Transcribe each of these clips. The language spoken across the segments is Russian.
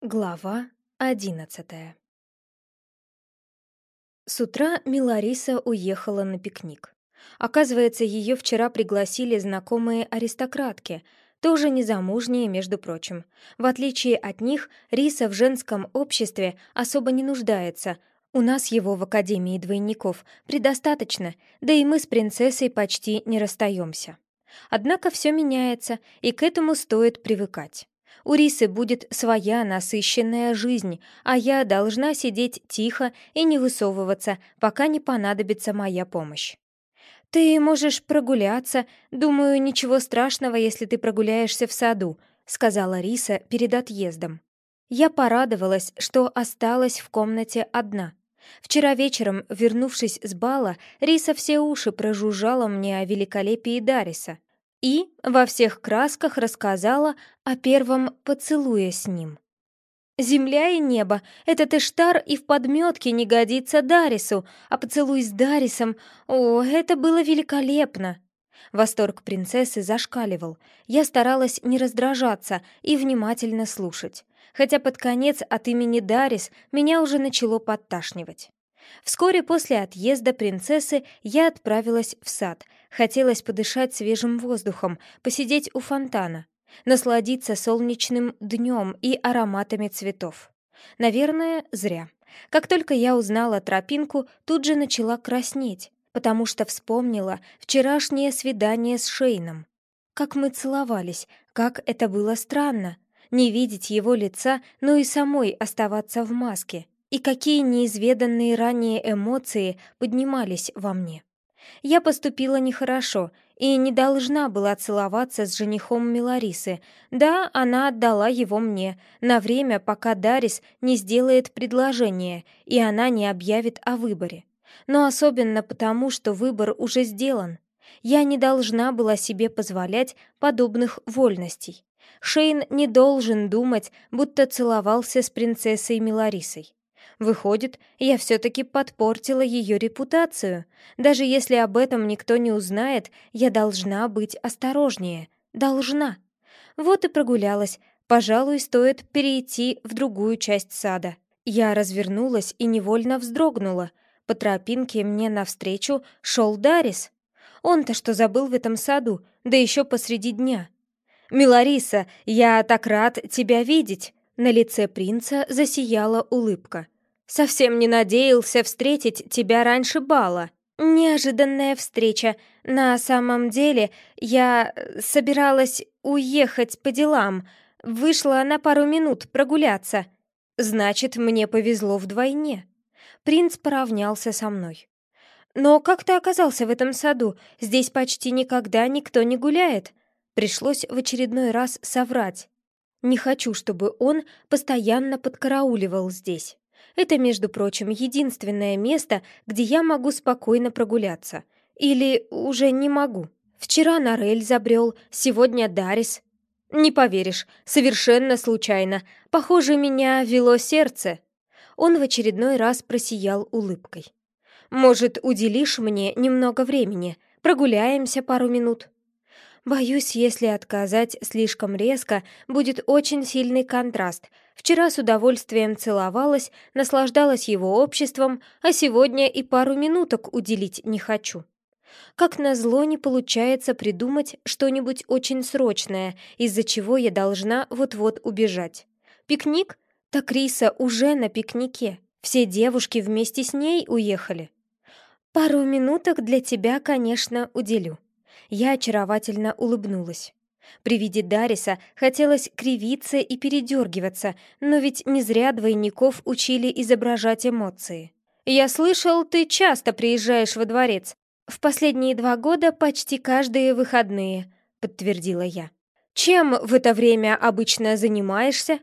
Глава одиннадцатая С утра Милариса уехала на пикник. Оказывается, ее вчера пригласили знакомые аристократки, тоже незамужние, между прочим. В отличие от них, Риса в женском обществе особо не нуждается. У нас его в Академии двойников предостаточно, да и мы с принцессой почти не расстаемся. Однако все меняется, и к этому стоит привыкать. У Рисы будет своя насыщенная жизнь, а я должна сидеть тихо и не высовываться, пока не понадобится моя помощь. «Ты можешь прогуляться. Думаю, ничего страшного, если ты прогуляешься в саду», — сказала Риса перед отъездом. Я порадовалась, что осталась в комнате одна. Вчера вечером, вернувшись с бала, Риса все уши прожужжала мне о великолепии Дариса и во всех красках рассказала о первом поцелуе с ним. «Земля и небо — этот Эштар и в подметке не годится Дарису, а поцелуй с Дарисом — о, это было великолепно!» Восторг принцессы зашкаливал. Я старалась не раздражаться и внимательно слушать. Хотя под конец от имени Дарис меня уже начало подташнивать. Вскоре после отъезда принцессы я отправилась в сад. Хотелось подышать свежим воздухом, посидеть у фонтана, насладиться солнечным днем и ароматами цветов. Наверное, зря. Как только я узнала тропинку, тут же начала краснеть, потому что вспомнила вчерашнее свидание с Шейном. Как мы целовались, как это было странно. Не видеть его лица, но и самой оставаться в маске и какие неизведанные ранее эмоции поднимались во мне. Я поступила нехорошо и не должна была целоваться с женихом Миларисы. Да, она отдала его мне, на время, пока Дарис не сделает предложение, и она не объявит о выборе. Но особенно потому, что выбор уже сделан. Я не должна была себе позволять подобных вольностей. Шейн не должен думать, будто целовался с принцессой Миларисой. Выходит, я все-таки подпортила ее репутацию. Даже если об этом никто не узнает, я должна быть осторожнее. Должна. Вот и прогулялась. Пожалуй, стоит перейти в другую часть сада. Я развернулась и невольно вздрогнула. По тропинке мне навстречу шел Дарис. Он-то что забыл в этом саду, да еще посреди дня. «Милариса, я так рад тебя видеть!» На лице принца засияла улыбка. Совсем не надеялся встретить тебя раньше бала. Неожиданная встреча. На самом деле, я собиралась уехать по делам. Вышла на пару минут прогуляться. Значит, мне повезло вдвойне. Принц поравнялся со мной. «Но как ты оказался в этом саду? Здесь почти никогда никто не гуляет». Пришлось в очередной раз соврать. Не хочу, чтобы он постоянно подкарауливал здесь. Это, между прочим, единственное место, где я могу спокойно прогуляться. Или уже не могу. Вчера Нарель забрел, сегодня Дарис. Не поверишь, совершенно случайно. Похоже, меня вело сердце. Он в очередной раз просиял улыбкой. «Может, уделишь мне немного времени? Прогуляемся пару минут?» Боюсь, если отказать слишком резко, будет очень сильный контраст. Вчера с удовольствием целовалась, наслаждалась его обществом, а сегодня и пару минуток уделить не хочу. Как назло не получается придумать что-нибудь очень срочное, из-за чего я должна вот-вот убежать. Пикник? Так Риса уже на пикнике. Все девушки вместе с ней уехали. Пару минуток для тебя, конечно, уделю. Я очаровательно улыбнулась. При виде Дариса хотелось кривиться и передергиваться, но ведь не зря двойников учили изображать эмоции. «Я слышал, ты часто приезжаешь во дворец. В последние два года почти каждые выходные», — подтвердила я. «Чем в это время обычно занимаешься?»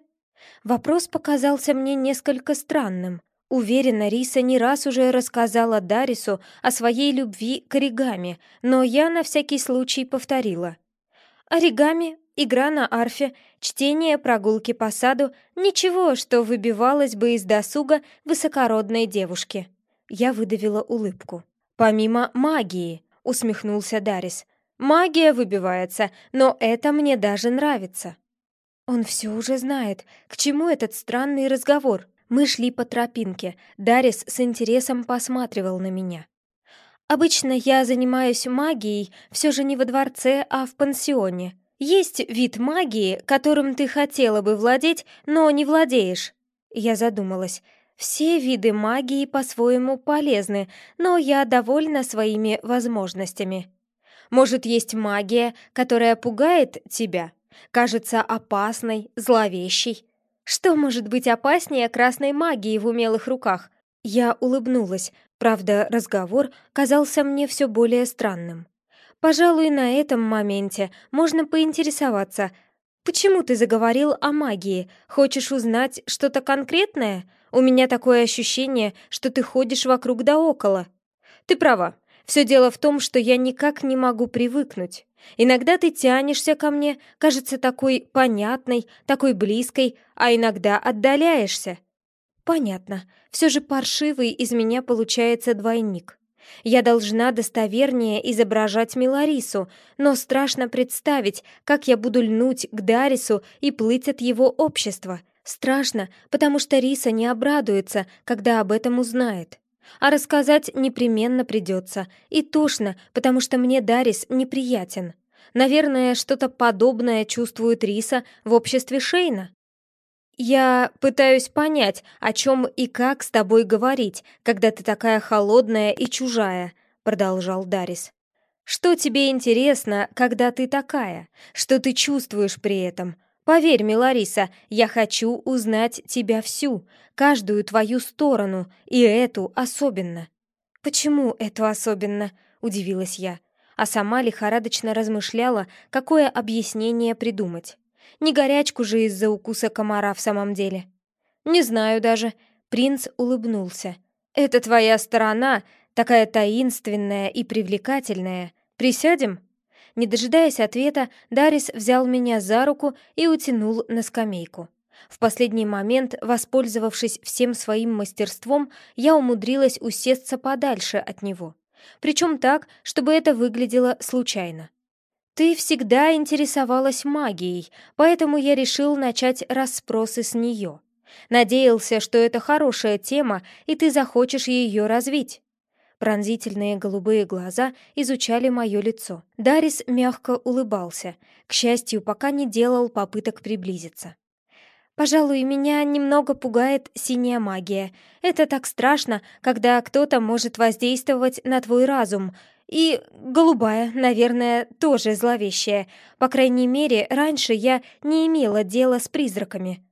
Вопрос показался мне несколько странным. Уверена, Риса не раз уже рассказала Дарису о своей любви к оригами, но я на всякий случай повторила. Оригами, игра на арфе, чтение, прогулки по саду — ничего, что выбивалось бы из досуга высокородной девушки. Я выдавила улыбку. «Помимо магии», — усмехнулся Дарис. «Магия выбивается, но это мне даже нравится». Он все уже знает. К чему этот странный разговор? Мы шли по тропинке. Дарис с интересом посматривал на меня. Обычно я занимаюсь магией все же не во дворце, а в пансионе. Есть вид магии, которым ты хотела бы владеть, но не владеешь. Я задумалась. Все виды магии по-своему полезны, но я довольна своими возможностями. Может, есть магия, которая пугает тебя? Кажется опасной, зловещей? Что может быть опаснее красной магии в умелых руках? Я улыбнулась, правда, разговор казался мне все более странным. Пожалуй, на этом моменте можно поинтересоваться, почему ты заговорил о магии? Хочешь узнать что-то конкретное? У меня такое ощущение, что ты ходишь вокруг да около. Ты права. Все дело в том, что я никак не могу привыкнуть. Иногда ты тянешься ко мне, кажется такой понятной, такой близкой, а иногда отдаляешься. Понятно. Все же паршивый из меня получается двойник. Я должна достовернее изображать Миларису, но страшно представить, как я буду льнуть к Дарису и плыть от его общества. Страшно, потому что Риса не обрадуется, когда об этом узнает. А рассказать непременно придется. И тошно, потому что мне Дарис неприятен. Наверное, что-то подобное чувствует Риса в обществе Шейна. «Я пытаюсь понять, о чем и как с тобой говорить, когда ты такая холодная и чужая», — продолжал Дарис. «Что тебе интересно, когда ты такая? Что ты чувствуешь при этом? Поверь, Милариса, я хочу узнать тебя всю, каждую твою сторону, и эту особенно». «Почему эту особенно?» — удивилась я, а сама лихорадочно размышляла, какое объяснение придумать. Не горячку же из-за укуса комара в самом деле. «Не знаю даже». Принц улыбнулся. «Это твоя сторона, такая таинственная и привлекательная. Присядем?» Не дожидаясь ответа, Дарис взял меня за руку и утянул на скамейку. В последний момент, воспользовавшись всем своим мастерством, я умудрилась усесться подальше от него. Причем так, чтобы это выглядело случайно. «Ты всегда интересовалась магией, поэтому я решил начать расспросы с нее. Надеялся, что это хорошая тема, и ты захочешь ее развить». Пронзительные голубые глаза изучали мое лицо. Дарис мягко улыбался, к счастью, пока не делал попыток приблизиться. «Пожалуй, меня немного пугает синяя магия. Это так страшно, когда кто-то может воздействовать на твой разум, и голубая, наверное, тоже зловещая. По крайней мере, раньше я не имела дела с призраками.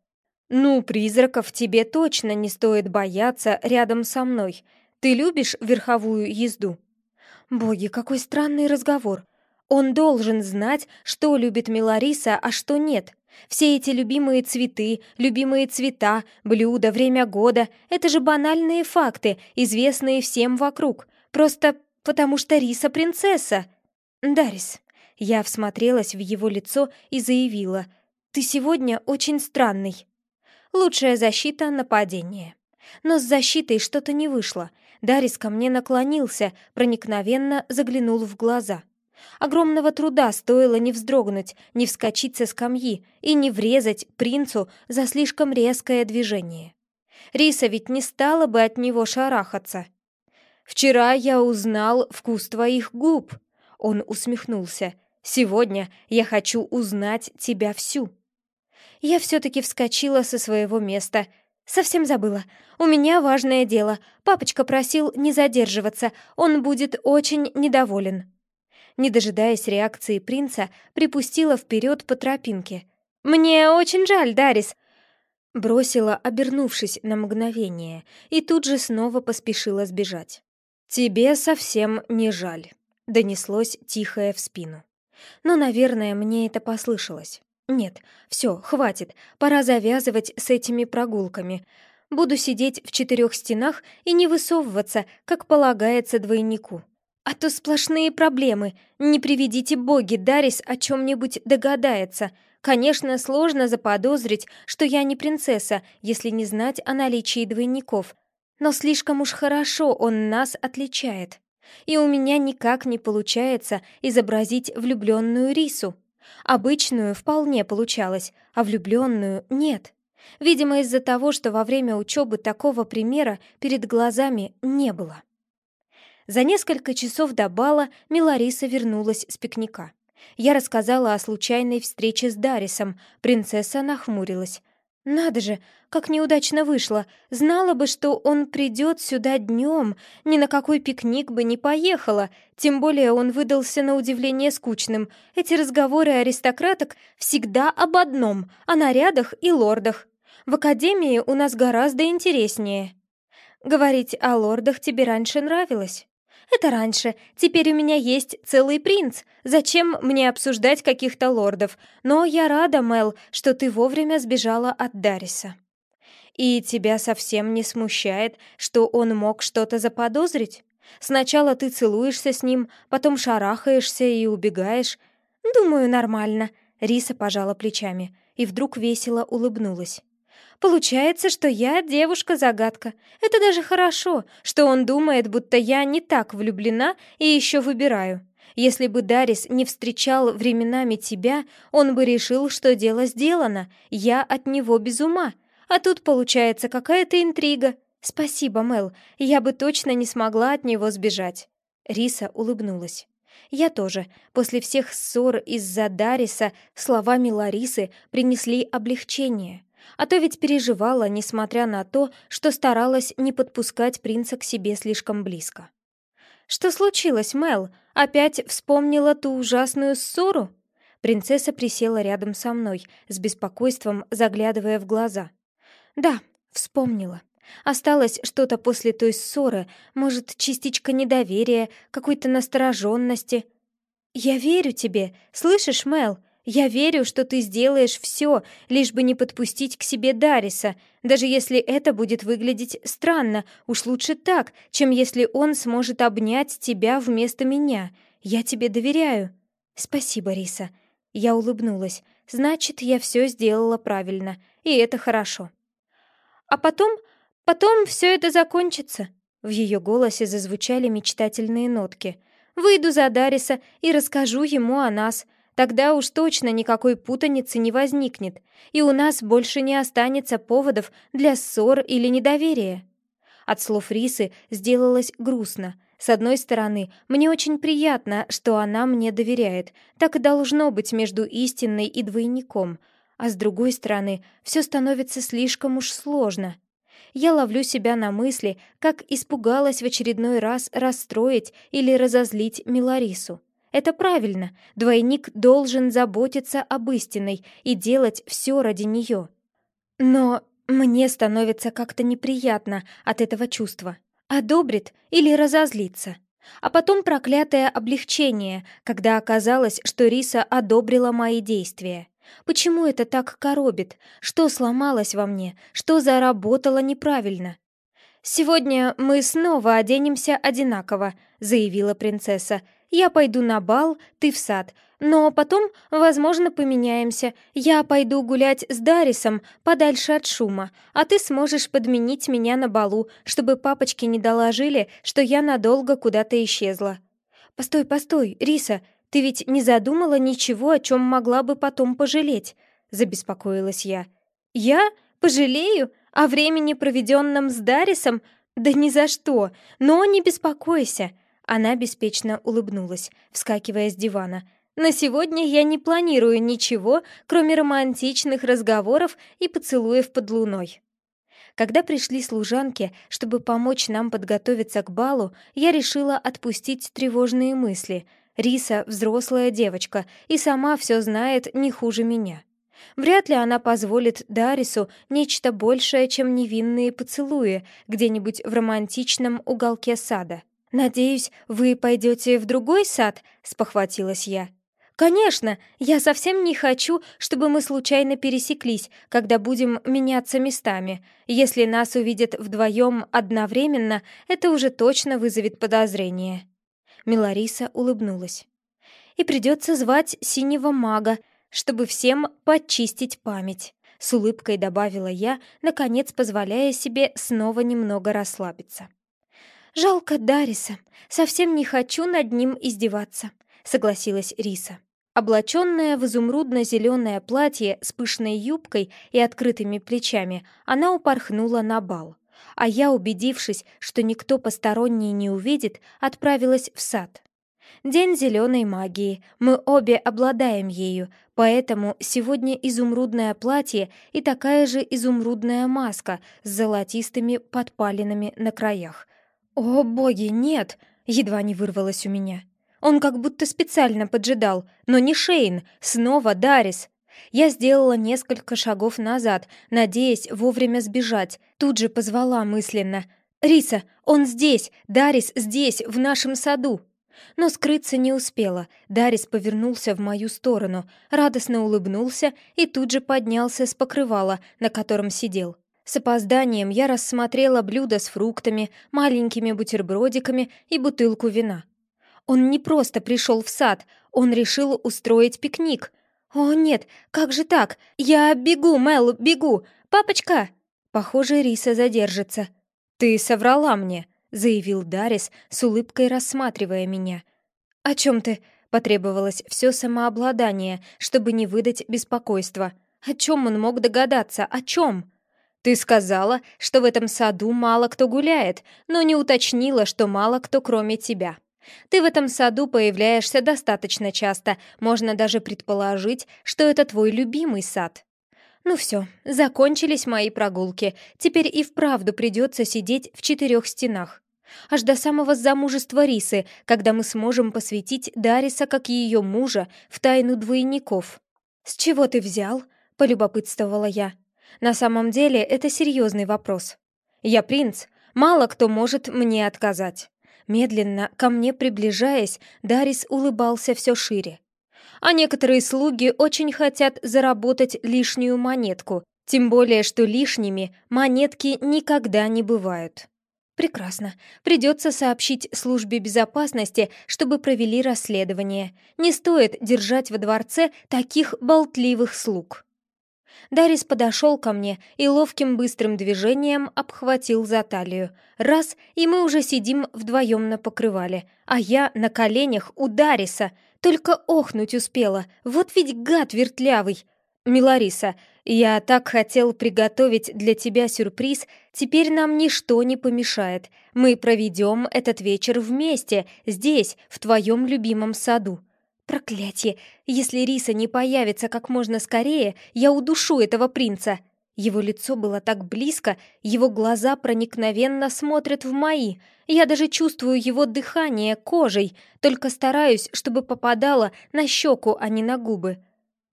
«Ну, призраков тебе точно не стоит бояться рядом со мной. Ты любишь верховую езду?» «Боги, какой странный разговор. Он должен знать, что любит Милариса, а что нет. Все эти любимые цветы, любимые цвета, блюда, время года — это же банальные факты, известные всем вокруг. Просто потому что Риса принцесса. Дарис. Я всмотрелась в его лицо и заявила, «Ты сегодня очень странный». Лучшая защита — нападение. Но с защитой что-то не вышло. Дарис ко мне наклонился, проникновенно заглянул в глаза. Огромного труда стоило не вздрогнуть, не вскочить со скамьи и не врезать принцу за слишком резкое движение. Риса ведь не стала бы от него шарахаться. Вчера я узнал вкус твоих губ». Он усмехнулся. «Сегодня я хочу узнать тебя всю». Я все-таки вскочила со своего места. Совсем забыла. У меня важное дело. Папочка просил не задерживаться. Он будет очень недоволен. Не дожидаясь реакции принца, припустила вперед по тропинке. «Мне очень жаль, Дарис!» Бросила, обернувшись на мгновение, и тут же снова поспешила сбежать. «Тебе совсем не жаль», — донеслось тихое в спину. Но, наверное, мне это послышалось. Нет, все, хватит, пора завязывать с этими прогулками. Буду сидеть в четырех стенах и не высовываться, как полагается двойнику. А то сплошные проблемы. Не приведите боги, Дарис о чем-нибудь догадается. Конечно, сложно заподозрить, что я не принцесса, если не знать о наличии двойников. Но слишком уж хорошо он нас отличает. И у меня никак не получается изобразить влюбленную Рису. Обычную вполне получалось, а влюбленную нет. Видимо, из-за того, что во время учебы такого примера перед глазами не было. За несколько часов до бала Милариса вернулась с пикника. Я рассказала о случайной встрече с Дарисом. Принцесса нахмурилась. «Надо же, как неудачно вышло. Знала бы, что он придет сюда днем, ни на какой пикник бы не поехала. Тем более он выдался на удивление скучным. Эти разговоры аристократок всегда об одном — о нарядах и лордах. В академии у нас гораздо интереснее. Говорить о лордах тебе раньше нравилось?» Это раньше. Теперь у меня есть целый принц. Зачем мне обсуждать каких-то лордов? Но я рада, Мел, что ты вовремя сбежала от Дариса. И тебя совсем не смущает, что он мог что-то заподозрить? Сначала ты целуешься с ним, потом шарахаешься и убегаешь. Думаю, нормально. Риса пожала плечами и вдруг весело улыбнулась. Получается, что я девушка-загадка. Это даже хорошо, что он думает, будто я не так влюблена и еще выбираю. Если бы Дарис не встречал временами тебя, он бы решил, что дело сделано, я от него без ума. А тут получается какая-то интрига. Спасибо, Мел, я бы точно не смогла от него сбежать. Риса улыбнулась. Я тоже. После всех ссор из-за Дариса словами Ларисы принесли облегчение. А то ведь переживала, несмотря на то, что старалась не подпускать принца к себе слишком близко. «Что случилось, Мел? Опять вспомнила ту ужасную ссору?» Принцесса присела рядом со мной, с беспокойством заглядывая в глаза. «Да, вспомнила. Осталось что-то после той ссоры, может, частичка недоверия, какой-то настороженности. Я верю тебе, слышишь, Мел? Я верю, что ты сделаешь все, лишь бы не подпустить к себе Дариса, даже если это будет выглядеть странно. Уж лучше так, чем если он сможет обнять тебя вместо меня. Я тебе доверяю. Спасибо, Риса. Я улыбнулась. Значит, я все сделала правильно, и это хорошо. А потом, потом все это закончится. В ее голосе зазвучали мечтательные нотки. Выйду за Дариса и расскажу ему о нас. Тогда уж точно никакой путаницы не возникнет, и у нас больше не останется поводов для ссор или недоверия. От слов Рисы сделалось грустно. С одной стороны, мне очень приятно, что она мне доверяет. Так и должно быть между истинной и двойником. А с другой стороны, все становится слишком уж сложно. Я ловлю себя на мысли, как испугалась в очередной раз расстроить или разозлить Миларису. Это правильно. Двойник должен заботиться об истинной и делать все ради нее. Но мне становится как-то неприятно от этого чувства. Одобрит или разозлится. А потом проклятое облегчение, когда оказалось, что Риса одобрила мои действия. Почему это так коробит? Что сломалось во мне? Что заработало неправильно? «Сегодня мы снова оденемся одинаково», — заявила принцесса, я пойду на бал, ты в сад. Но потом, возможно, поменяемся. Я пойду гулять с Дарисом подальше от шума, а ты сможешь подменить меня на балу, чтобы папочки не доложили, что я надолго куда-то исчезла. Постой, постой, Риса, ты ведь не задумала ничего, о чем могла бы потом пожалеть? Забеспокоилась я. Я? Пожалею? О времени, проведенном с Дарисом? Да ни за что. Но не беспокойся. Она беспечно улыбнулась, вскакивая с дивана. «На сегодня я не планирую ничего, кроме романтичных разговоров и поцелуев под луной». Когда пришли служанки, чтобы помочь нам подготовиться к балу, я решила отпустить тревожные мысли. Риса — взрослая девочка и сама все знает не хуже меня. Вряд ли она позволит Дарису нечто большее, чем невинные поцелуи где-нибудь в романтичном уголке сада. «Надеюсь, вы пойдете в другой сад?» — спохватилась я. «Конечно, я совсем не хочу, чтобы мы случайно пересеклись, когда будем меняться местами. Если нас увидят вдвоем одновременно, это уже точно вызовет подозрение». Милариса улыбнулась. «И придется звать синего мага, чтобы всем подчистить память», — с улыбкой добавила я, наконец позволяя себе снова немного расслабиться. «Жалко Дариса. Совсем не хочу над ним издеваться», — согласилась Риса. Облаченная в изумрудно-зеленое платье с пышной юбкой и открытыми плечами, она упорхнула на бал. А я, убедившись, что никто посторонний не увидит, отправилась в сад. День зеленой магии. Мы обе обладаем ею, поэтому сегодня изумрудное платье и такая же изумрудная маска с золотистыми подпалинами на краях. «О, боги, нет!» — едва не вырвалось у меня. Он как будто специально поджидал, но не Шейн, снова Дарис. Я сделала несколько шагов назад, надеясь вовремя сбежать, тут же позвала мысленно. «Риса, он здесь! Дарис здесь, в нашем саду!» Но скрыться не успела. Дарис повернулся в мою сторону, радостно улыбнулся и тут же поднялся с покрывала, на котором сидел. С опозданием я рассмотрела блюдо с фруктами, маленькими бутербродиками и бутылку вина. Он не просто пришел в сад, он решил устроить пикник. «О, нет, как же так? Я бегу, Мел, бегу! Папочка!» Похоже, Риса задержится. «Ты соврала мне», заявил Дарис с улыбкой рассматривая меня. «О чем ты?» — потребовалось все самообладание, чтобы не выдать беспокойства. О чем он мог догадаться? О чем? «Ты сказала, что в этом саду мало кто гуляет, но не уточнила, что мало кто кроме тебя. Ты в этом саду появляешься достаточно часто, можно даже предположить, что это твой любимый сад». Ну все, закончились мои прогулки. Теперь и вправду придется сидеть в четырех стенах аж до самого замужества Рисы, когда мы сможем посвятить Дариса, как ее мужа, в тайну двойников. «С чего ты взял?» — полюбопытствовала я. «На самом деле это серьезный вопрос. Я принц, мало кто может мне отказать». Медленно, ко мне приближаясь, Дарис улыбался все шире. А некоторые слуги очень хотят заработать лишнюю монетку, тем более, что лишними монетки никогда не бывают. Прекрасно. Придется сообщить службе безопасности, чтобы провели расследование. Не стоит держать во дворце таких болтливых слуг. Дарис подошел ко мне и ловким быстрым движением обхватил за талию. Раз, и мы уже сидим вдвоем на покрывале, а я на коленях у Дариса. Только охнуть успела. Вот ведь гад вертлявый. «Милариса, я так хотел приготовить для тебя сюрприз, теперь нам ничто не помешает. Мы проведем этот вечер вместе, здесь, в твоем любимом саду». «Проклятье! Если Риса не появится как можно скорее, я удушу этого принца!» Его лицо было так близко, его глаза проникновенно смотрят в мои. Я даже чувствую его дыхание кожей, только стараюсь, чтобы попадало на щеку, а не на губы.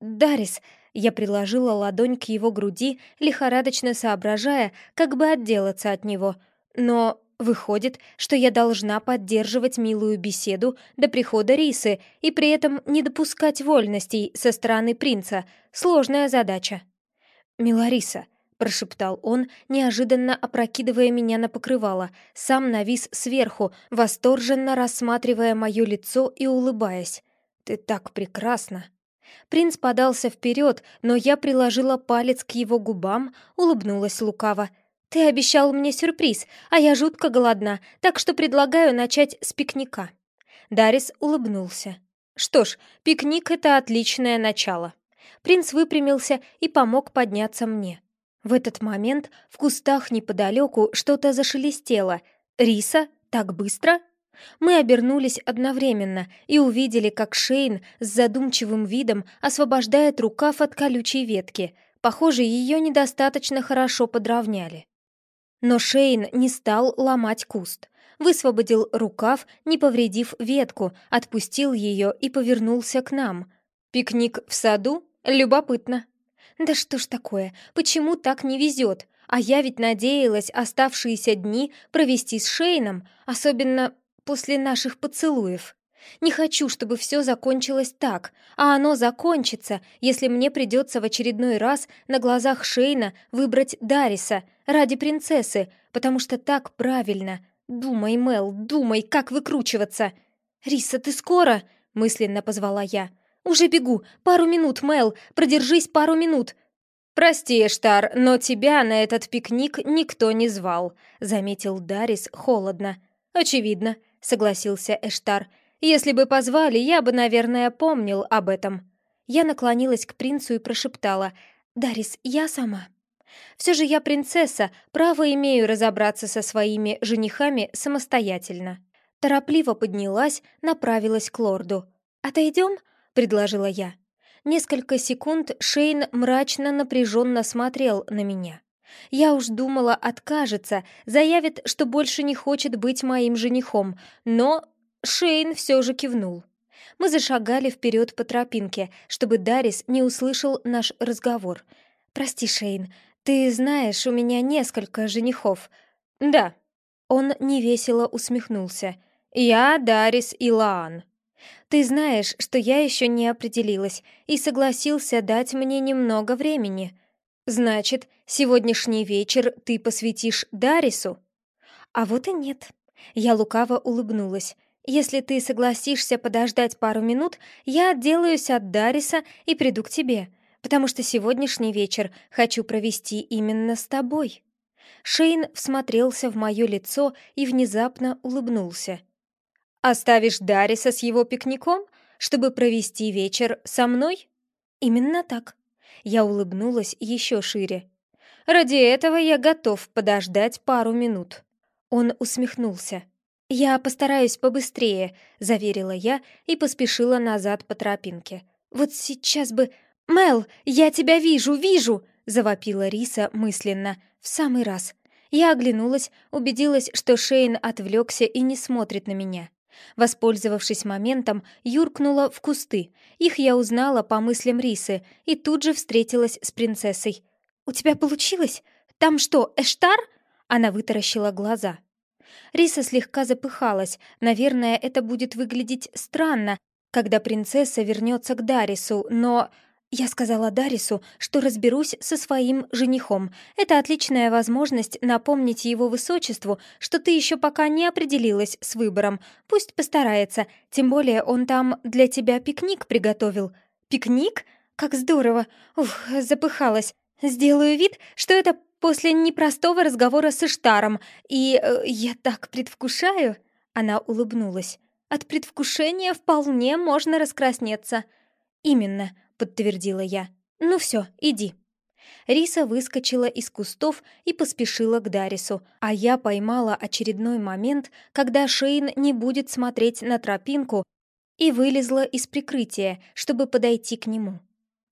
«Дарис, я приложила ладонь к его груди, лихорадочно соображая, как бы отделаться от него. Но выходит, что я должна поддерживать милую беседу до прихода Рисы и при этом не допускать вольностей со стороны принца. Сложная задача. «Милариса», — прошептал он, неожиданно опрокидывая меня на покрывало, сам навис сверху, восторженно рассматривая мое лицо и улыбаясь. «Ты так прекрасна!» Принц подался вперед, но я приложила палец к его губам, улыбнулась лукаво. «Ты обещал мне сюрприз, а я жутко голодна, так что предлагаю начать с пикника». Дарис улыбнулся. «Что ж, пикник — это отличное начало». Принц выпрямился и помог подняться мне. В этот момент в кустах неподалеку что-то зашелестело. «Риса? Так быстро?» Мы обернулись одновременно и увидели, как Шейн с задумчивым видом освобождает рукав от колючей ветки. Похоже, ее недостаточно хорошо подровняли. Но Шейн не стал ломать куст. Высвободил рукав, не повредив ветку, отпустил ее и повернулся к нам. «Пикник в саду? Любопытно!» «Да что ж такое? Почему так не везет? А я ведь надеялась оставшиеся дни провести с Шейном, особенно после наших поцелуев. Не хочу, чтобы все закончилось так, а оно закончится, если мне придется в очередной раз на глазах Шейна выбрать Дариса ради принцессы, потому что так правильно. Думай, Мел, думай, как выкручиваться. «Риса, ты скоро?» — мысленно позвала я. «Уже бегу. Пару минут, Мел. Продержись пару минут». «Прости, Эштар, но тебя на этот пикник никто не звал», — заметил Дарис холодно. «Очевидно. — согласился Эштар. Если бы позвали, я бы, наверное, помнил об этом». Я наклонилась к принцу и прошептала «Дарис, я сама». Все же я принцесса, право имею разобраться со своими женихами самостоятельно. Торопливо поднялась, направилась к лорду. «Отойдем?» — предложила я. Несколько секунд Шейн мрачно напряженно смотрел на меня. Я уж думала, откажется, заявит, что больше не хочет быть моим женихом, но Шейн все же кивнул. Мы зашагали вперед по тропинке, чтобы Дарис не услышал наш разговор. «Прости, Шейн, ты знаешь, у меня несколько женихов». «Да». Он невесело усмехнулся. «Я Дарис Илаан». «Ты знаешь, что я еще не определилась и согласился дать мне немного времени. Значит, сегодняшний вечер ты посвятишь Дарису?» «А вот и нет». Я лукаво улыбнулась. Если ты согласишься подождать пару минут, я отделаюсь от Дариса и приду к тебе, потому что сегодняшний вечер хочу провести именно с тобой». Шейн всмотрелся в мое лицо и внезапно улыбнулся. «Оставишь Дариса с его пикником, чтобы провести вечер со мной?» «Именно так». Я улыбнулась еще шире. «Ради этого я готов подождать пару минут». Он усмехнулся. «Я постараюсь побыстрее», — заверила я и поспешила назад по тропинке. «Вот сейчас бы...» «Мел, я тебя вижу, вижу!» — завопила Риса мысленно. «В самый раз». Я оглянулась, убедилась, что Шейн отвлекся и не смотрит на меня. Воспользовавшись моментом, юркнула в кусты. Их я узнала по мыслям Рисы и тут же встретилась с принцессой. «У тебя получилось? Там что, Эштар?» Она вытаращила глаза. Риса слегка запыхалась. Наверное, это будет выглядеть странно, когда принцесса вернется к Дарису, но... Я сказала Дарису, что разберусь со своим женихом. Это отличная возможность напомнить его высочеству, что ты еще пока не определилась с выбором. Пусть постарается, тем более он там для тебя пикник приготовил. Пикник? Как здорово! Ух, запыхалась. Сделаю вид, что это после непростого разговора с Иштаром, и э, я так предвкушаю!» Она улыбнулась. «От предвкушения вполне можно раскраснеться». «Именно», — подтвердила я. «Ну все, иди». Риса выскочила из кустов и поспешила к Дарису, а я поймала очередной момент, когда Шейн не будет смотреть на тропинку, и вылезла из прикрытия, чтобы подойти к нему.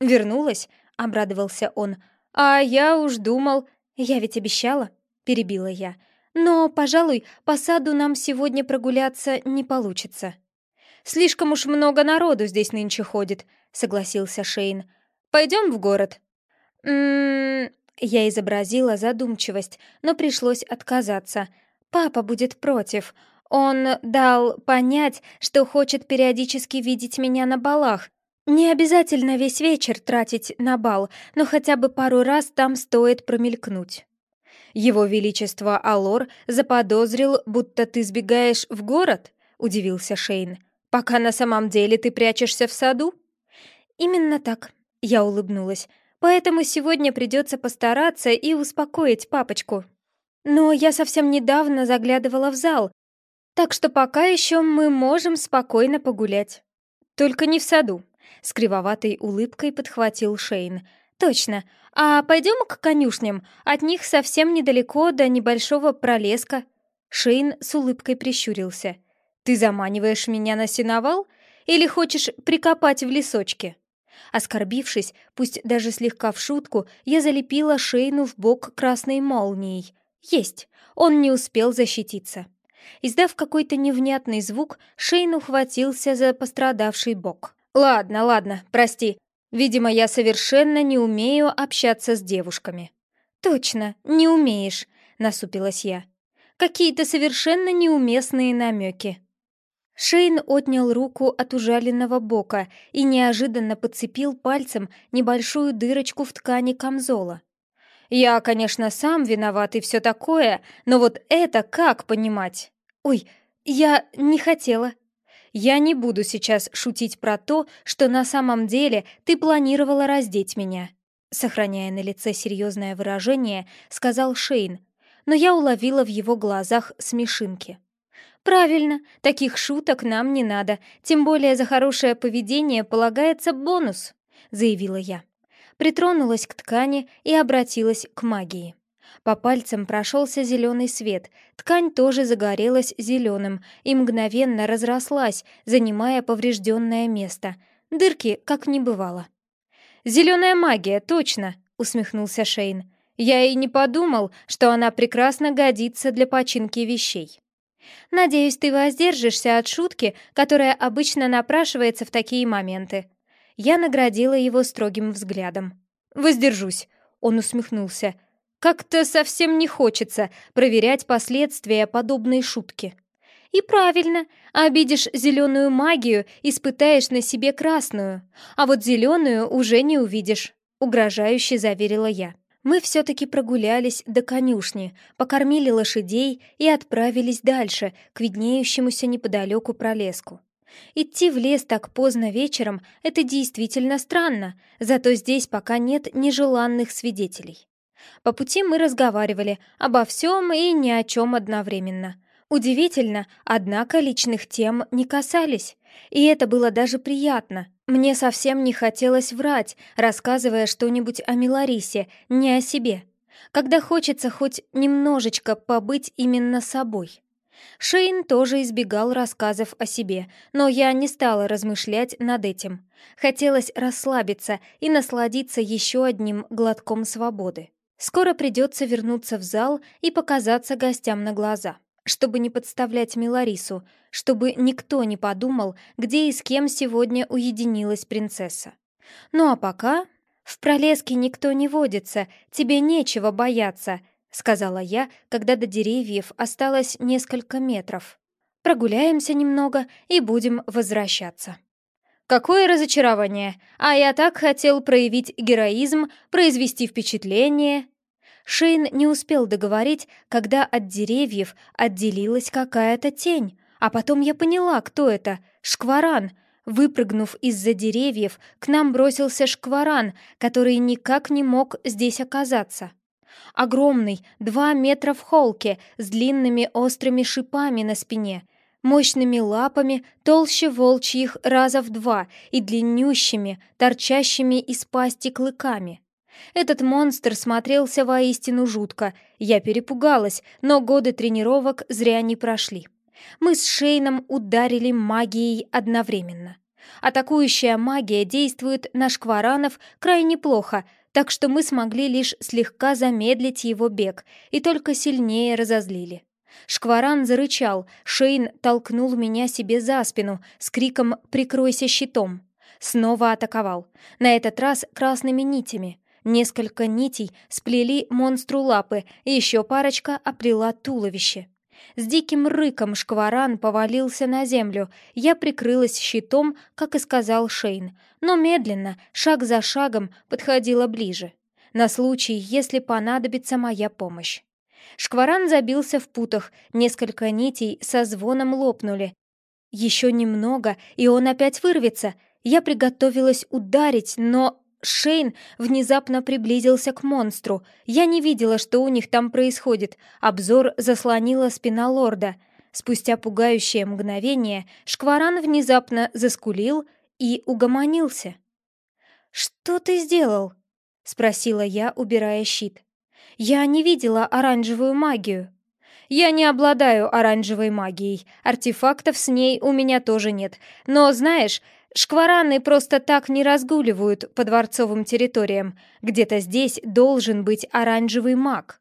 «Вернулась?» — обрадовался он. «А я уж думал...» «Я ведь обещала», — перебила я. «Но, пожалуй, по саду нам сегодня прогуляться не получится». «Слишком уж много народу здесь нынче ходит», — согласился Шейн. «Пойдем в город». «М-м-м...» Я изобразила задумчивость, но пришлось отказаться. «Папа будет против. Он дал понять, что хочет периодически видеть меня на балах, не обязательно весь вечер тратить на бал, но хотя бы пару раз там стоит промелькнуть. Его Величество Алор заподозрил, будто ты сбегаешь в город, удивился Шейн. Пока на самом деле ты прячешься в саду? Именно так, я улыбнулась. Поэтому сегодня придется постараться и успокоить папочку. Но я совсем недавно заглядывала в зал, так что пока еще мы можем спокойно погулять. Только не в саду, с кривоватой улыбкой подхватил Шейн. «Точно. А пойдем к конюшням? От них совсем недалеко до небольшого пролеска». Шейн с улыбкой прищурился. «Ты заманиваешь меня на сеновал? Или хочешь прикопать в лесочке?» Оскорбившись, пусть даже слегка в шутку, я залепила Шейну в бок красной молнией. «Есть!» Он не успел защититься. Издав какой-то невнятный звук, Шейн ухватился за пострадавший бок. «Ладно, ладно, прости. Видимо, я совершенно не умею общаться с девушками». «Точно, не умеешь», — насупилась я. «Какие-то совершенно неуместные намеки». Шейн отнял руку от ужаленного бока и неожиданно подцепил пальцем небольшую дырочку в ткани камзола. «Я, конечно, сам виноват и все такое, но вот это как понимать?» «Ой, я не хотела», я не буду сейчас шутить про то, что на самом деле ты планировала раздеть меня», сохраняя на лице серьезное выражение, сказал Шейн, но я уловила в его глазах смешинки. «Правильно, таких шуток нам не надо, тем более за хорошее поведение полагается бонус», — заявила я. Притронулась к ткани и обратилась к магии. По пальцам прошелся зеленый свет, ткань тоже загорелась зеленым и мгновенно разрослась, занимая поврежденное место. Дырки как не бывало. «Зеленая магия, точно!» — усмехнулся Шейн. «Я и не подумал, что она прекрасно годится для починки вещей». «Надеюсь, ты воздержишься от шутки, которая обычно напрашивается в такие моменты». Я наградила его строгим взглядом. «Воздержусь», — он усмехнулся. «Как-то совсем не хочется проверять последствия подобной шутки». «И правильно. Обидишь зеленую магию, испытаешь на себе красную. А вот зеленую уже не увидишь», — угрожающе заверила я. Мы все-таки прогулялись до конюшни, покормили лошадей и отправились дальше, к виднеющемуся неподалеку пролеску. Идти в лес так поздно вечером — это действительно странно, зато здесь пока нет нежеланных свидетелей. По пути мы разговаривали обо всем и ни о чем одновременно — Удивительно, однако личных тем не касались, и это было даже приятно. Мне совсем не хотелось врать, рассказывая что-нибудь о Миларисе, не о себе. Когда хочется хоть немножечко побыть именно собой. Шейн тоже избегал рассказов о себе, но я не стала размышлять над этим. Хотелось расслабиться и насладиться еще одним глотком свободы. Скоро придется вернуться в зал и показаться гостям на глаза чтобы не подставлять Миларису, чтобы никто не подумал, где и с кем сегодня уединилась принцесса. Ну а пока... «В пролеске никто не водится, тебе нечего бояться», — сказала я, когда до деревьев осталось несколько метров. «Прогуляемся немного и будем возвращаться». Какое разочарование! А я так хотел проявить героизм, произвести впечатление. Шейн не успел договорить, когда от деревьев отделилась какая-то тень, а потом я поняла, кто это — Шкваран. Выпрыгнув из-за деревьев, к нам бросился Шкваран, который никак не мог здесь оказаться. Огромный, два метра в холке, с длинными острыми шипами на спине, мощными лапами, толще волчьих раза в два и длиннющими, торчащими из пасти клыками. Этот монстр смотрелся воистину жутко. Я перепугалась, но годы тренировок зря не прошли. Мы с Шейном ударили магией одновременно. Атакующая магия действует на шкваранов крайне плохо, так что мы смогли лишь слегка замедлить его бег и только сильнее разозлили. Шкваран зарычал, Шейн толкнул меня себе за спину с криком «Прикройся щитом!» Снова атаковал, на этот раз красными нитями. Несколько нитей сплели монстру лапы, и еще парочка оплела туловище. С диким рыком шкваран повалился на землю. Я прикрылась щитом, как и сказал Шейн, но медленно, шаг за шагом, подходила ближе. На случай, если понадобится моя помощь. Шкваран забился в путах, несколько нитей со звоном лопнули. Еще немного, и он опять вырвется. Я приготовилась ударить, но Шейн внезапно приблизился к монстру. Я не видела, что у них там происходит. Обзор заслонила спина лорда. Спустя пугающее мгновение Шкваран внезапно заскулил и угомонился. «Что ты сделал?» — спросила я, убирая щит. «Я не видела оранжевую магию». «Я не обладаю оранжевой магией. Артефактов с ней у меня тоже нет. Но, знаешь, Шквараны просто так не разгуливают по дворцовым территориям. Где-то здесь должен быть оранжевый маг.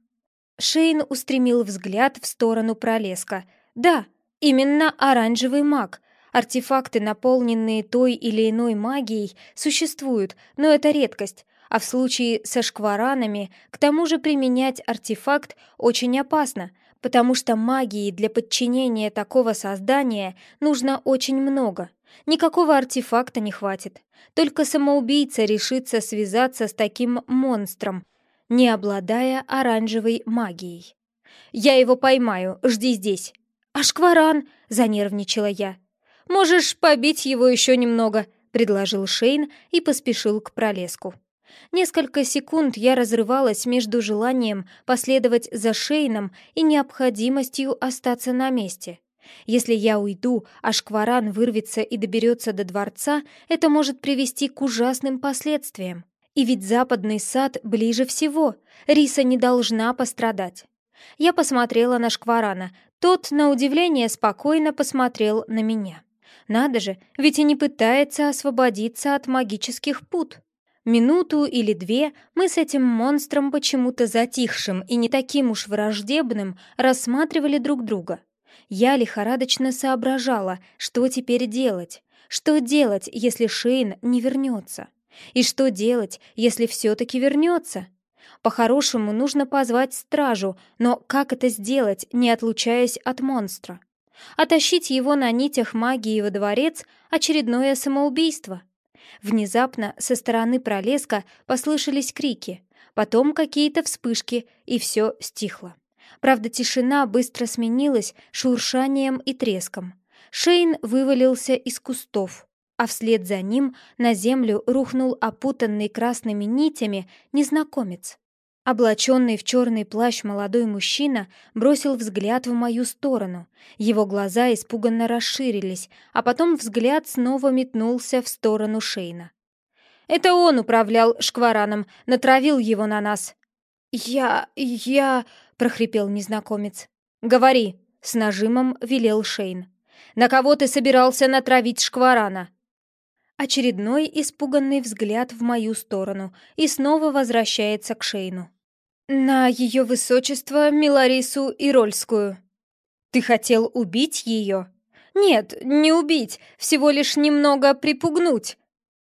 Шейн устремил взгляд в сторону пролеска. Да, именно оранжевый маг. Артефакты, наполненные той или иной магией, существуют, но это редкость. А в случае со шкваранами, к тому же применять артефакт очень опасно, потому что магии для подчинения такого создания нужно очень много. Никакого артефакта не хватит. Только самоубийца решится связаться с таким монстром, не обладая оранжевой магией. «Я его поймаю, жди здесь». «Ашкваран!» — занервничала я. «Можешь побить его еще немного», — предложил Шейн и поспешил к пролеску. Несколько секунд я разрывалась между желанием последовать за Шейном и необходимостью остаться на месте. Если я уйду, а Шкваран вырвется и доберется до дворца, это может привести к ужасным последствиям. И ведь западный сад ближе всего. Риса не должна пострадать. Я посмотрела на Шкварана. Тот, на удивление, спокойно посмотрел на меня. Надо же, ведь и не пытается освободиться от магических пут. Минуту или две мы с этим монстром почему-то затихшим и не таким уж враждебным рассматривали друг друга. Я лихорадочно соображала, что теперь делать. Что делать, если Шейн не вернется? И что делать, если все-таки вернется? По-хорошему, нужно позвать стражу, но как это сделать, не отлучаясь от монстра? Оттащить его на нитях магии во дворец — очередное самоубийство. Внезапно со стороны пролеска послышались крики, потом какие-то вспышки, и все стихло. Правда, тишина быстро сменилась шуршанием и треском. Шейн вывалился из кустов, а вслед за ним на землю рухнул опутанный красными нитями незнакомец. Облаченный в черный плащ молодой мужчина бросил взгляд в мою сторону. Его глаза испуганно расширились, а потом взгляд снова метнулся в сторону Шейна. «Это он управлял шквараном, натравил его на нас». «Я... я...» — прохрипел незнакомец. «Говори», — с нажимом велел Шейн. «На кого ты собирался натравить шкварана?» Очередной испуганный взгляд в мою сторону и снова возвращается к Шейну. «На ее высочество Миларису Ирольскую». «Ты хотел убить ее?» «Нет, не убить, всего лишь немного припугнуть».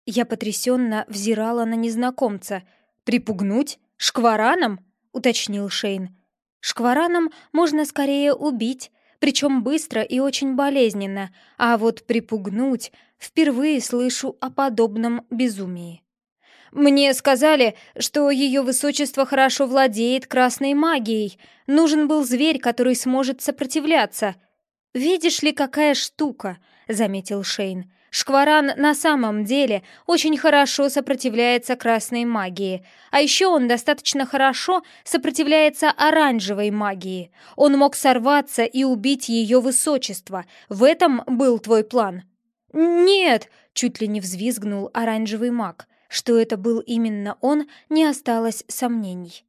Я потрясенно взирала на незнакомца. «Припугнуть? Шквараном?» — уточнил Шейн. «Шквараном можно скорее убить, причем быстро и очень болезненно, а вот припугнуть впервые слышу о подобном безумии». Мне сказали, что ее высочество хорошо владеет красной магией. Нужен был зверь, который сможет сопротивляться. Видишь ли, какая штука, заметил Шейн. Шкваран на самом деле очень хорошо сопротивляется красной магии, а еще он достаточно хорошо сопротивляется оранжевой магии. Он мог сорваться и убить ее высочество. В этом был твой план. «Нет!» — чуть ли не взвизгнул оранжевый маг. Что это был именно он, не осталось сомнений.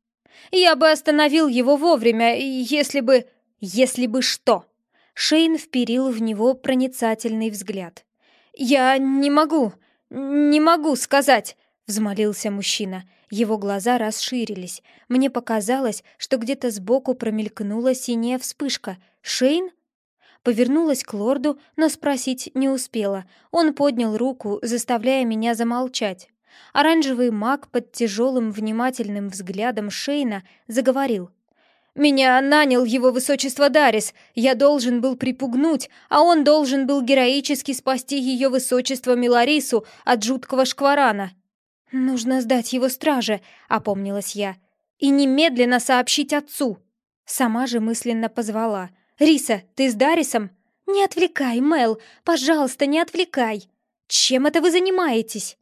«Я бы остановил его вовремя, если бы...» «Если бы что?» Шейн вперил в него проницательный взгляд. «Я не могу, не могу сказать», — взмолился мужчина. Его глаза расширились. Мне показалось, что где-то сбоку промелькнула синяя вспышка. «Шейн?» Повернулась к лорду, но спросить не успела. Он поднял руку, заставляя меня замолчать. Оранжевый маг под тяжелым внимательным взглядом Шейна заговорил. «Меня нанял его высочество Дарис. Я должен был припугнуть, а он должен был героически спасти ее высочество Миларису от жуткого шкварана». «Нужно сдать его страже», — опомнилась я, «и немедленно сообщить отцу». Сама же мысленно позвала. «Риса, ты с Дарисом?» «Не отвлекай, Мел, пожалуйста, не отвлекай!» «Чем это вы занимаетесь?»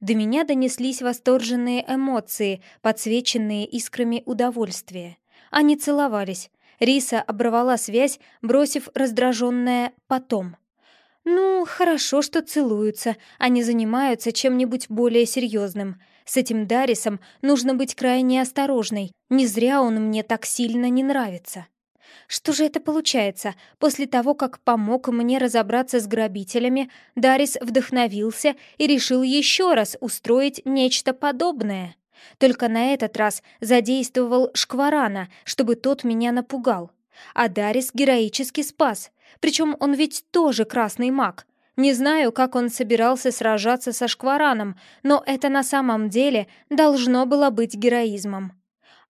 До меня донеслись восторженные эмоции, подсвеченные искрами удовольствия. Они целовались. Риса оборвала связь, бросив раздраженное «потом». «Ну, хорошо, что целуются, они занимаются чем-нибудь более серьезным. С этим Дарисом нужно быть крайне осторожной, не зря он мне так сильно не нравится». Что же это получается? После того, как помог мне разобраться с грабителями, Дарис вдохновился и решил еще раз устроить нечто подобное. Только на этот раз задействовал Шкварана, чтобы тот меня напугал. А Дарис героически спас. Причем он ведь тоже красный маг. Не знаю, как он собирался сражаться со Шквараном, но это на самом деле должно было быть героизмом.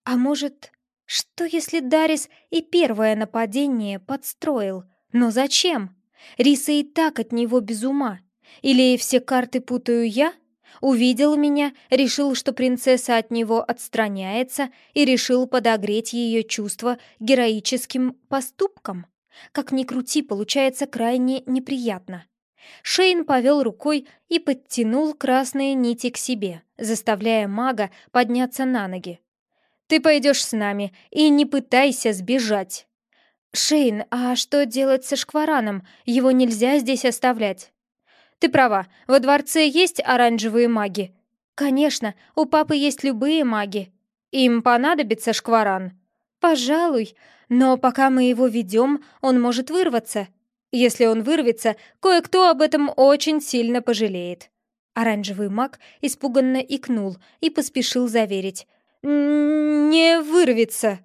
А может, что если Дарис и первое нападение подстроил? Но зачем? Риса и так от него без ума. Или все карты путаю я? Увидел меня, решил, что принцесса от него отстраняется и решил подогреть ее чувства героическим поступком. Как ни крути, получается крайне неприятно. Шейн повел рукой и подтянул красные нити к себе, заставляя мага подняться на ноги. Ты пойдешь с нами и не пытайся сбежать». «Шейн, а что делать со шквараном? Его нельзя здесь оставлять». «Ты права, во дворце есть оранжевые маги?» «Конечно, у папы есть любые маги. Им понадобится шкваран?» «Пожалуй, но пока мы его ведем, он может вырваться. Если он вырвется, кое-кто об этом очень сильно пожалеет». Оранжевый маг испуганно икнул и поспешил заверить. «Не вырвется!»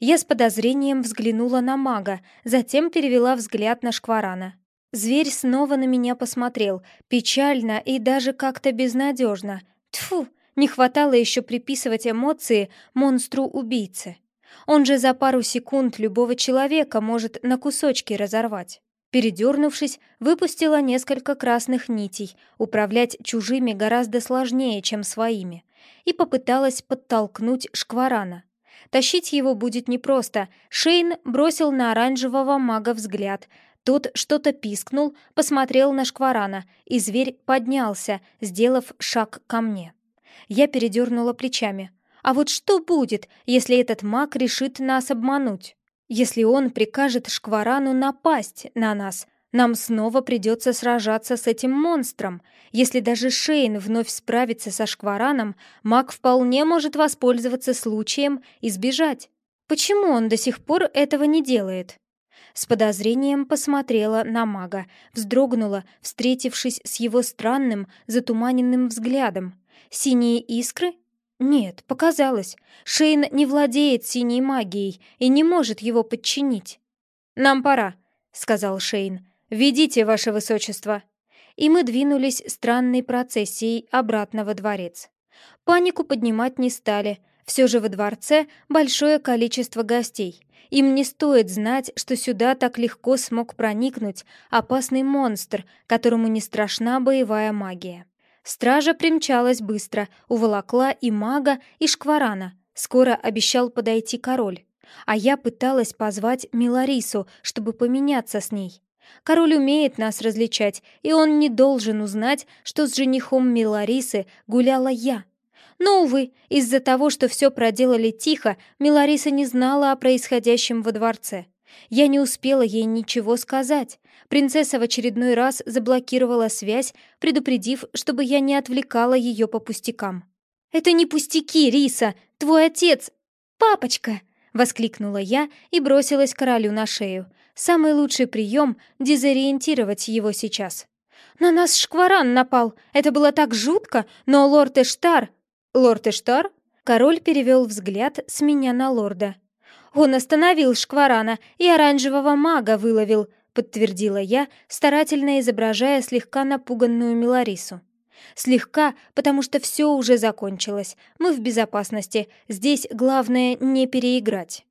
Я с подозрением взглянула на мага, затем перевела взгляд на Шкварана. Зверь снова на меня посмотрел, печально и даже как-то безнадежно. Тфу, не хватало еще приписывать эмоции монстру-убийце. Он же за пару секунд любого человека может на кусочки разорвать. Передернувшись, выпустила несколько красных нитей, управлять чужими гораздо сложнее, чем своими, и попыталась подтолкнуть шкварана. Тащить его будет непросто. Шейн бросил на оранжевого мага взгляд. Тот что-то пискнул, посмотрел на шкварана, и зверь поднялся, сделав шаг ко мне. Я передернула плечами. А вот что будет, если этот маг решит нас обмануть? Если он прикажет Шкварану напасть на нас, нам снова придется сражаться с этим монстром. Если даже Шейн вновь справится со Шквараном, маг вполне может воспользоваться случаем и сбежать. Почему он до сих пор этого не делает? С подозрением посмотрела на мага, вздрогнула, встретившись с его странным, затуманенным взглядом. Синие искры нет, показалось. Шейн не владеет синей магией и не может его подчинить. «Нам пора», — сказал Шейн. «Ведите, ваше высочество». И мы двинулись странной процессией обратно во дворец. Панику поднимать не стали. Все же во дворце большое количество гостей. Им не стоит знать, что сюда так легко смог проникнуть опасный монстр, которому не страшна боевая магия. Стража примчалась быстро, уволокла и мага, и шкварана. Скоро обещал подойти король. А я пыталась позвать Миларису, чтобы поменяться с ней. Король умеет нас различать, и он не должен узнать, что с женихом Миларисы гуляла я. Но, увы, из-за того, что все проделали тихо, Милариса не знала о происходящем во дворце. Я не успела ей ничего сказать. Принцесса в очередной раз заблокировала связь, предупредив, чтобы я не отвлекала ее по пустякам. «Это не пустяки, Риса! Твой отец! Папочка!» — воскликнула я и бросилась королю на шею. Самый лучший прием — дезориентировать его сейчас. «На нас шкваран напал! Это было так жутко, но лорд Эштар...» «Лорд Эштар?» Король перевел взгляд с меня на лорда. Он остановил Шкварана и оранжевого мага выловил, подтвердила я, старательно изображая слегка напуганную Миларису. Слегка, потому что все уже закончилось. Мы в безопасности. Здесь главное не переиграть.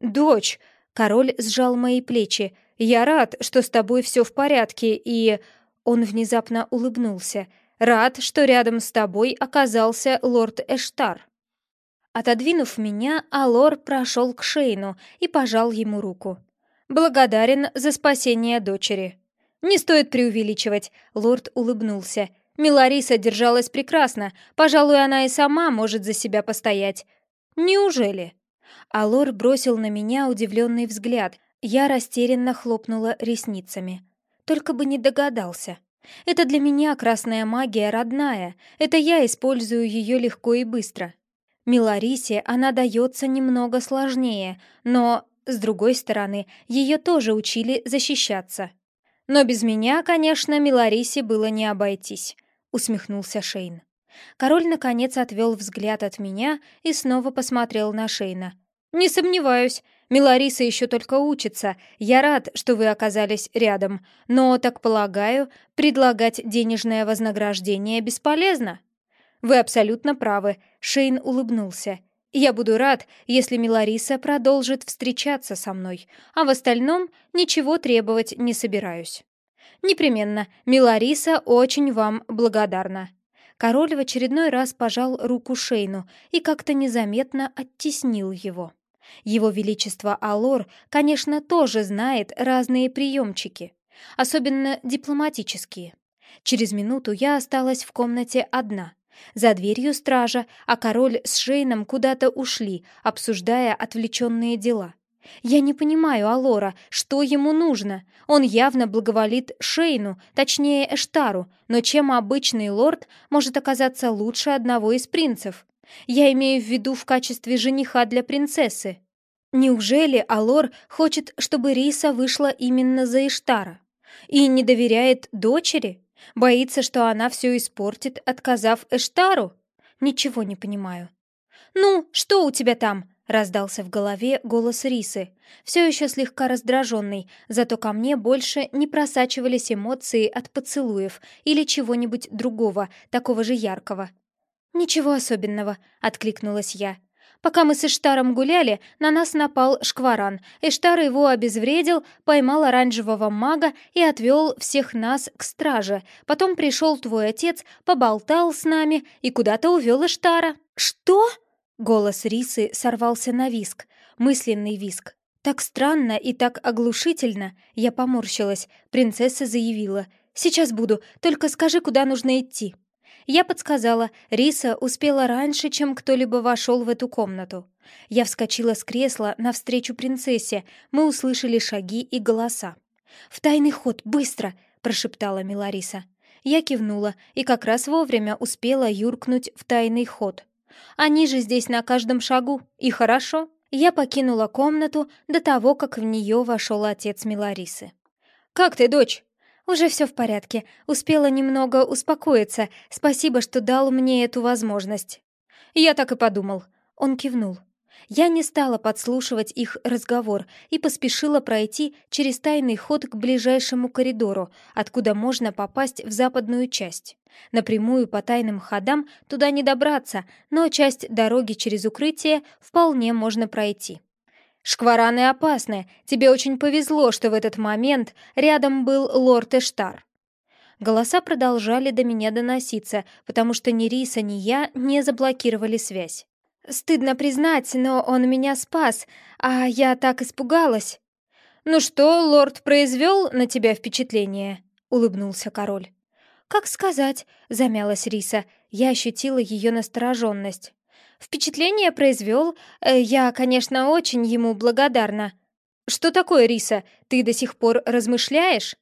«Дочь!» — король сжал мои плечи. «Я рад, что с тобой все в порядке, и...» Он внезапно улыбнулся. «Рад, что рядом с тобой оказался лорд Эштар». Отодвинув меня, Алор прошел к Шейну и пожал ему руку. «Благодарен за спасение дочери». «Не стоит преувеличивать», — лорд улыбнулся. «Милариса держалась прекрасно. Пожалуй, она и сама может за себя постоять». «Неужели?» Алор бросил на меня удивленный взгляд. Я растерянно хлопнула ресницами. Только бы не догадался. Это для меня красная магия родная. Это я использую ее легко и быстро. Миларисе она дается немного сложнее, но, с другой стороны, ее тоже учили защищаться. «Но без меня, конечно, Миларисе было не обойтись», — усмехнулся Шейн. Король, наконец, отвел взгляд от меня и снова посмотрел на Шейна. «Не сомневаюсь, Милариса еще только учится. Я рад, что вы оказались рядом. Но, так полагаю, предлагать денежное вознаграждение бесполезно?» «Вы абсолютно правы», — Шейн улыбнулся. «Я буду рад, если Милариса продолжит встречаться со мной, а в остальном ничего требовать не собираюсь». «Непременно. Милариса очень вам благодарна». Король в очередной раз пожал руку Шейну и как-то незаметно оттеснил его. Его Величество Алор, конечно, тоже знает разные приемчики, особенно дипломатические. Через минуту я осталась в комнате одна — за дверью стража, а король с Шейном куда-то ушли, обсуждая отвлеченные дела. Я не понимаю Алора, что ему нужно. Он явно благоволит Шейну, точнее Эштару, но чем обычный лорд может оказаться лучше одного из принцев? Я имею в виду в качестве жениха для принцессы. Неужели Алор хочет, чтобы Риса вышла именно за Иштара? И не доверяет дочери? Боится, что она все испортит, отказав Эштару? Ничего не понимаю. «Ну, что у тебя там?» — раздался в голове голос Рисы, все еще слегка раздраженный, зато ко мне больше не просачивались эмоции от поцелуев или чего-нибудь другого, такого же яркого. «Ничего особенного», — откликнулась я. Пока мы с Иштаром гуляли, на нас напал Шкваран. Иштар его обезвредил, поймал оранжевого мага и отвел всех нас к страже. Потом пришел твой отец, поболтал с нами и куда-то увел Иштара. «Что?» Голос Рисы сорвался на виск, мысленный виск. Так странно и так оглушительно. Я поморщилась. Принцесса заявила. «Сейчас буду, только скажи, куда нужно идти». Я подсказала, Риса успела раньше, чем кто-либо вошел в эту комнату. Я вскочила с кресла навстречу принцессе, мы услышали шаги и голоса. «В тайный ход, быстро!» — прошептала Милариса. Я кивнула и как раз вовремя успела юркнуть в тайный ход. Они же здесь на каждом шагу, и хорошо. Я покинула комнату до того, как в нее вошел отец Миларисы. «Как ты, дочь?» «Уже все в порядке. Успела немного успокоиться. Спасибо, что дал мне эту возможность». «Я так и подумал». Он кивнул. Я не стала подслушивать их разговор и поспешила пройти через тайный ход к ближайшему коридору, откуда можно попасть в западную часть. Напрямую по тайным ходам туда не добраться, но часть дороги через укрытие вполне можно пройти. «Шквараны опасны. Тебе очень повезло, что в этот момент рядом был лорд Эштар». Голоса продолжали до меня доноситься, потому что ни Риса, ни я не заблокировали связь. Стыдно признать, но он меня спас, а я так испугалась. «Ну что, лорд произвел на тебя впечатление?» — улыбнулся король. «Как сказать?» — замялась Риса. Я ощутила ее настороженность. «Впечатление произвел. Э, я, конечно, очень ему благодарна». «Что такое, Риса? Ты до сих пор размышляешь?»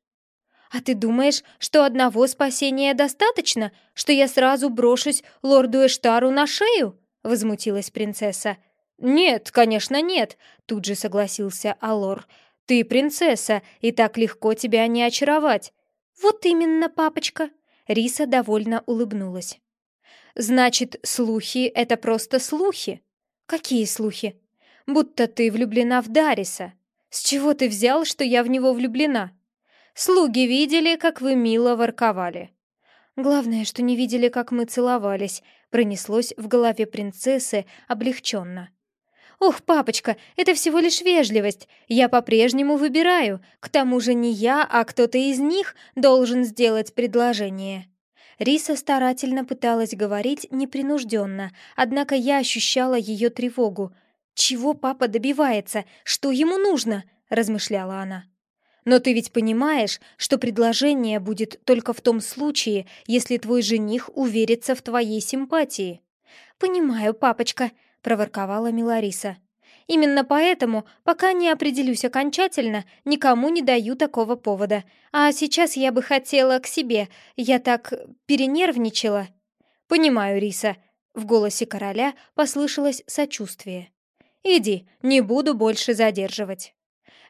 «А ты думаешь, что одного спасения достаточно? Что я сразу брошусь лорду Эштару на шею?» — возмутилась принцесса. «Нет, конечно, нет», — тут же согласился Алор. «Ты принцесса, и так легко тебя не очаровать». «Вот именно, папочка», — Риса довольно улыбнулась. «Значит, слухи — это просто слухи?» «Какие слухи?» «Будто ты влюблена в Дариса. С чего ты взял, что я в него влюблена?» «Слуги видели, как вы мило ворковали». «Главное, что не видели, как мы целовались», пронеслось в голове принцессы облегченно. «Ух, папочка, это всего лишь вежливость. Я по-прежнему выбираю. К тому же не я, а кто-то из них должен сделать предложение». Риса старательно пыталась говорить непринужденно, однако я ощущала ее тревогу. «Чего папа добивается? Что ему нужно?» — размышляла она. Но ты ведь понимаешь, что предложение будет только в том случае, если твой жених уверится в твоей симпатии. Понимаю, папочка, проворковала Милариса. Именно поэтому, пока не определюсь окончательно, никому не даю такого повода. А сейчас я бы хотела к себе. Я так перенервничала. Понимаю, Риса. В голосе короля послышалось сочувствие. Иди, не буду больше задерживать.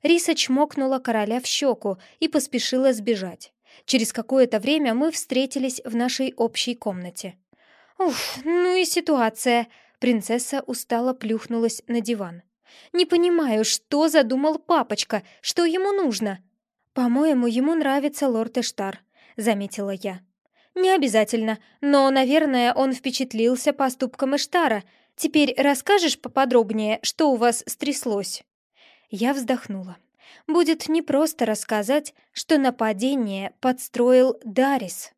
Риса чмокнула короля в щеку и поспешила сбежать. Через какое-то время мы встретились в нашей общей комнате. «Уф, ну и ситуация!» Принцесса устало плюхнулась на диван. «Не понимаю, что задумал папочка, что ему нужно?» «По-моему, ему нравится лорд Эштар», — заметила я. «Не обязательно, но, наверное, он впечатлился поступком Эштара. Теперь расскажешь поподробнее, что у вас стряслось?» Я вздохнула. Будет непросто рассказать, что нападение подстроил Дарис.